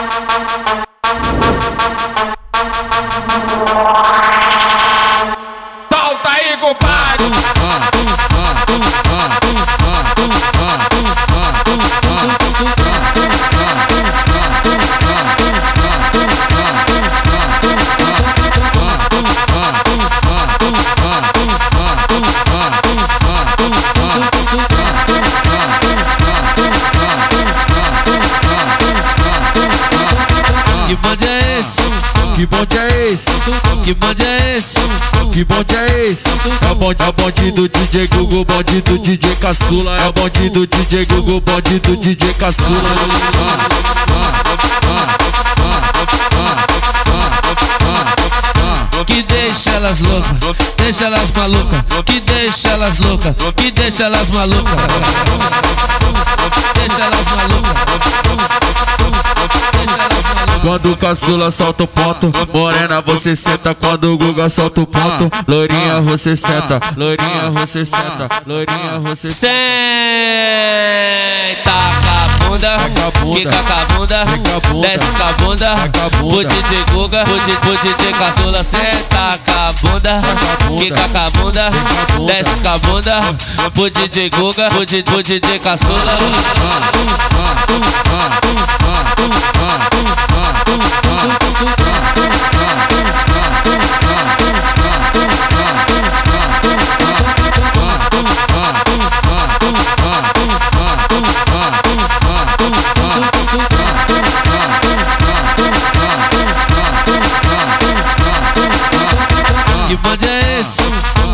Solta aí, compadre. Que bonde é esse? Que bonde é esse? Que bonde é esse? Que bonde é esse? É o bonde, é o bonde do DJ Google, bonde do DJ Caçula. É o bonde do DJ Google, bonde do DJ Caçula. Que deixa elas loucas, deixa elas malucas, que deixa elas loucas, que deixa elas malucas. Deixa elas malucas. Quando o caçula solta o ponto, morena você senta. Quando o Guga solta o ponto, loirinha você senta. Loirinha você senta. Loirinha você senta. Senta com a bunda, quica com a bunda, desce com a bunda, o DJ Guga, o DJ, o DJ Caçula, senta com a bunda, com a bunda. quica com a bunda, desce com a bunda, o DJ Guga, o DJ Caçula.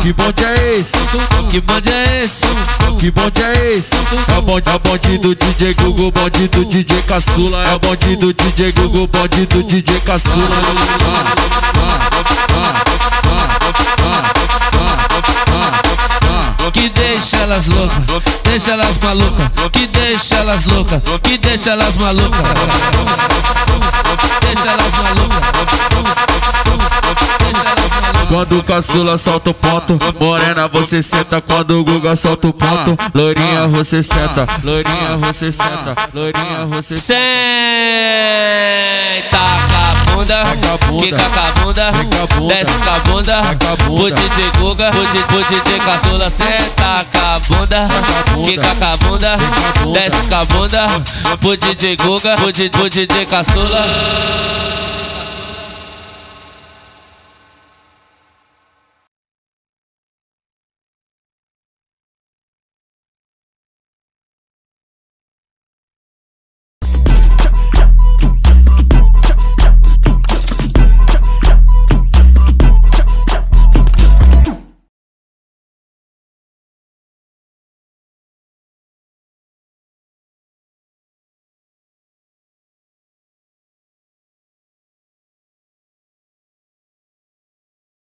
Que bonde é esse? Que bonde é esse? Que bonde é esse? É o bonde, é do DJ Google, bonde do DJ Caçula. É o bonde do DJ Google, bonde do DJ Caçula. Que deixa elas loucas, deixa elas malucas, que deixa elas loucas, que deixa elas malucas. Deixa elas malucas. Quando o caçula solta o ponto, morena você senta. Quando o Guga solta o ponto, loirinha você senta. Loirinha você senta. Loirinha você senta. Senta com a bunda, quica com a bunda, desce com a bunda, o DJ Guga, o DJ, Caçula, senta com a bunda, quica com a bunda, desce com a bunda, o DJ Guga, o DJ Caçula.